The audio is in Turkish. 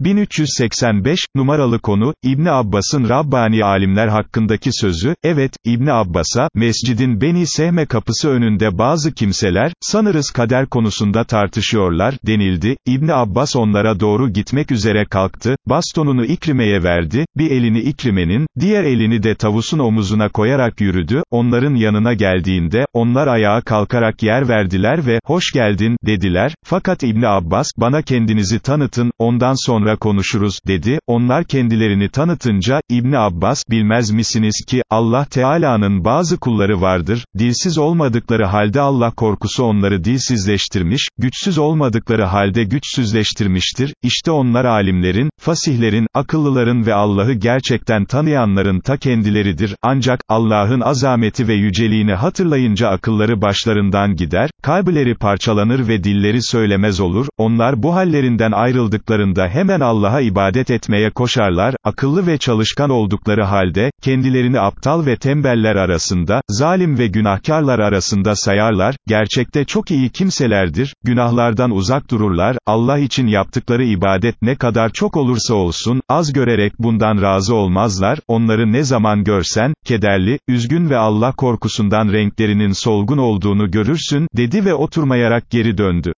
1385, numaralı konu, İbni Abbas'ın Rabbani alimler hakkındaki sözü, evet, İbni Abbas'a, mescidin Beni Sehme kapısı önünde bazı kimseler, sanırız kader konusunda tartışıyorlar, denildi, İbni Abbas onlara doğru gitmek üzere kalktı, bastonunu İkrime'ye verdi, bir elini İkrime'nin, diğer elini de tavusun omuzuna koyarak yürüdü, onların yanına geldiğinde, onlar ayağa kalkarak yer verdiler ve, hoş geldin, dediler, fakat İbni Abbas, bana kendinizi tanıtın, ondan sonra konuşuruz, dedi, onlar kendilerini tanıtınca, İbni Abbas, bilmez misiniz ki, Allah Teala'nın bazı kulları vardır, dilsiz olmadıkları halde Allah korkusu onları dilsizleştirmiş, güçsüz olmadıkları halde güçsüzleştirmiştir, işte onlar alimlerin, fasihlerin, akıllıların ve Allah'ı gerçekten tanıyanların ta kendileridir, ancak, Allah'ın azameti ve yüceliğini hatırlayınca akılları başlarından gider, kalpleri parçalanır ve dilleri söylemez olur, onlar bu hallerinden ayrıldıklarında hemen Allah'a ibadet etmeye koşarlar, akıllı ve çalışkan oldukları halde, kendilerini aptal ve tembeller arasında, zalim ve günahkarlar arasında sayarlar, gerçekte çok iyi kimselerdir, günahlardan uzak dururlar, Allah için yaptıkları ibadet ne kadar çok olursa olsun, az görerek bundan razı olmazlar, onları ne zaman görsen, kederli, üzgün ve Allah korkusundan renklerinin solgun olduğunu görürsün, dedi ve oturmayarak geri döndü.